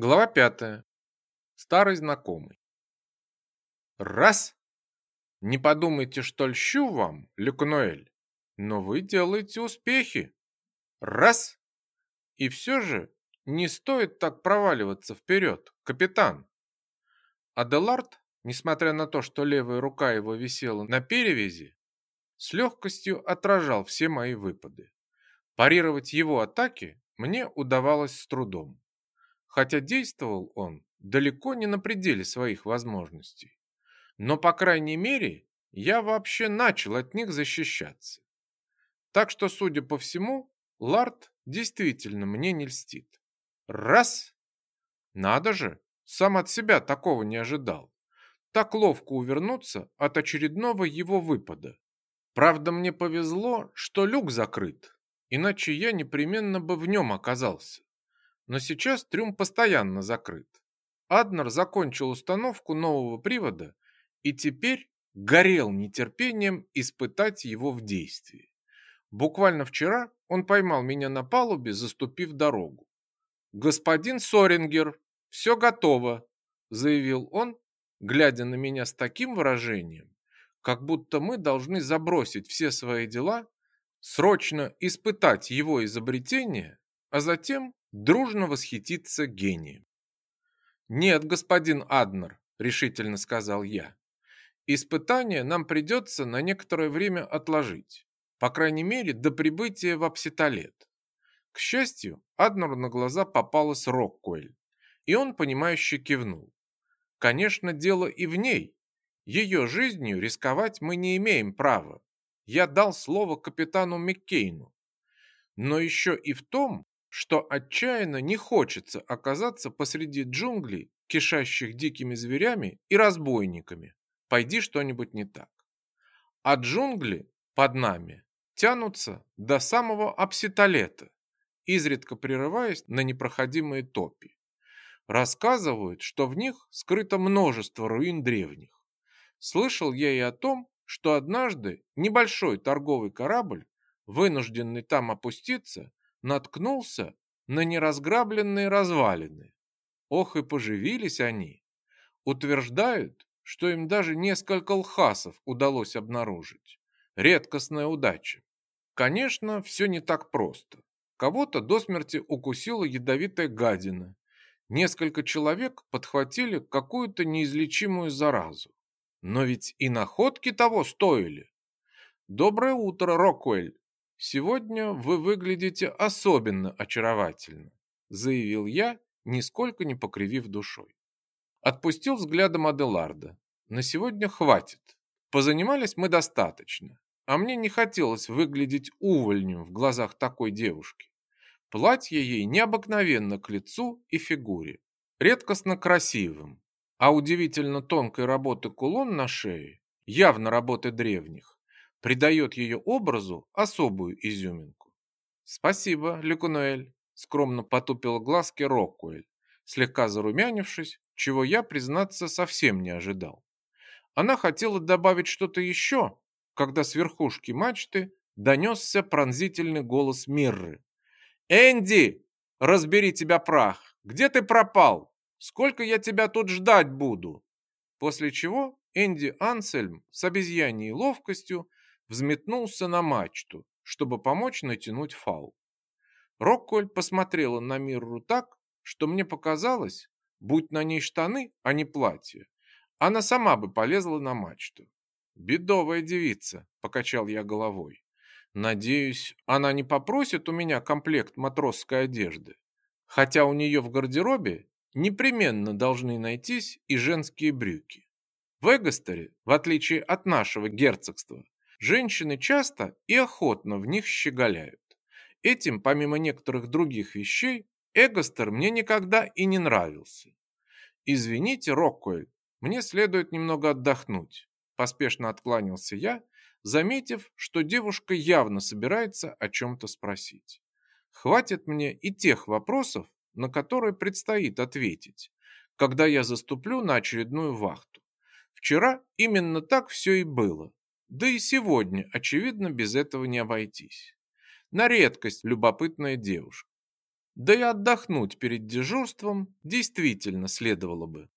Глава пятая. Старый знакомый. Раз. Не подумайте, что льщу вам, Люкнуэль, но вы делаете успехи. Раз. И все же не стоит так проваливаться вперед, капитан. Аделард, несмотря на то, что левая рука его висела на перевязи, с легкостью отражал все мои выпады. Парировать его атаки мне удавалось с трудом хотя действовал он далеко не на пределе своих возможностей. Но, по крайней мере, я вообще начал от них защищаться. Так что, судя по всему, Ларт действительно мне не льстит. Раз! Надо же, сам от себя такого не ожидал. Так ловко увернуться от очередного его выпада. Правда, мне повезло, что люк закрыт, иначе я непременно бы в нем оказался но сейчас трюм постоянно закрыт. Аднер закончил установку нового привода и теперь горел нетерпением испытать его в действии. Буквально вчера он поймал меня на палубе, заступив дорогу. «Господин Сорингер, все готово», – заявил он, глядя на меня с таким выражением, как будто мы должны забросить все свои дела, срочно испытать его изобретение, а затем дружно восхититься гением. «Нет, господин Аднер», — решительно сказал я. «Испытание нам придется на некоторое время отложить, по крайней мере, до прибытия в Апситолет». К счастью, Аднеру на глаза попалась Роккуэль, и он, понимающе кивнул. «Конечно, дело и в ней. Ее жизнью рисковать мы не имеем права. Я дал слово капитану Маккейну. Но еще и в том, что отчаянно не хочется оказаться посреди джунглей, кишащих дикими зверями и разбойниками. Пойди что-нибудь не так. А джунгли под нами тянутся до самого Апситолета, изредка прерываясь на непроходимые топи. Рассказывают, что в них скрыто множество руин древних. Слышал я и о том, что однажды небольшой торговый корабль, вынужденный там опуститься, наткнулся на неразграбленные развалины. Ох и поживились они. Утверждают, что им даже несколько лхасов удалось обнаружить. Редкостная удача. Конечно, все не так просто. Кого-то до смерти укусила ядовитая гадина. Несколько человек подхватили какую-то неизлечимую заразу. Но ведь и находки того стоили. Доброе утро, Роквель, «Сегодня вы выглядите особенно очаровательно», заявил я, нисколько не покривив душой. Отпустил взглядом Аделарда. «На сегодня хватит. Позанимались мы достаточно, а мне не хотелось выглядеть увольнем в глазах такой девушки. Платье ей необыкновенно к лицу и фигуре, редкостно красивым, а удивительно тонкой работы кулон на шее, явно работы древних, придает ее образу особую изюминку. «Спасибо, Люкунуэль», — скромно потупил глазки Роккуэль, слегка зарумянившись, чего я, признаться, совсем не ожидал. Она хотела добавить что-то еще, когда с верхушки мачты донесся пронзительный голос Мирры. «Энди, разбери тебя прах! Где ты пропал? Сколько я тебя тут ждать буду?» После чего Энди Ансельм с обезьяньей ловкостью взметнулся на мачту, чтобы помочь натянуть фал. Рокколь посмотрела на Мирру так, что мне показалось, будь на ней штаны, а не платье, она сама бы полезла на мачту. «Бедовая девица», — покачал я головой. «Надеюсь, она не попросит у меня комплект матросской одежды, хотя у нее в гардеробе непременно должны найтись и женские брюки. В Эгостере, в отличие от нашего герцогства, Женщины часто и охотно в них щеголяют. Этим, помимо некоторых других вещей, Эгостер мне никогда и не нравился. Извините, Роккуэль, мне следует немного отдохнуть. Поспешно откланялся я, заметив, что девушка явно собирается о чем-то спросить. Хватит мне и тех вопросов, на которые предстоит ответить, когда я заступлю на очередную вахту. Вчера именно так все и было. Да и сегодня, очевидно, без этого не обойтись. На редкость любопытная девушка. Да и отдохнуть перед дежурством действительно следовало бы.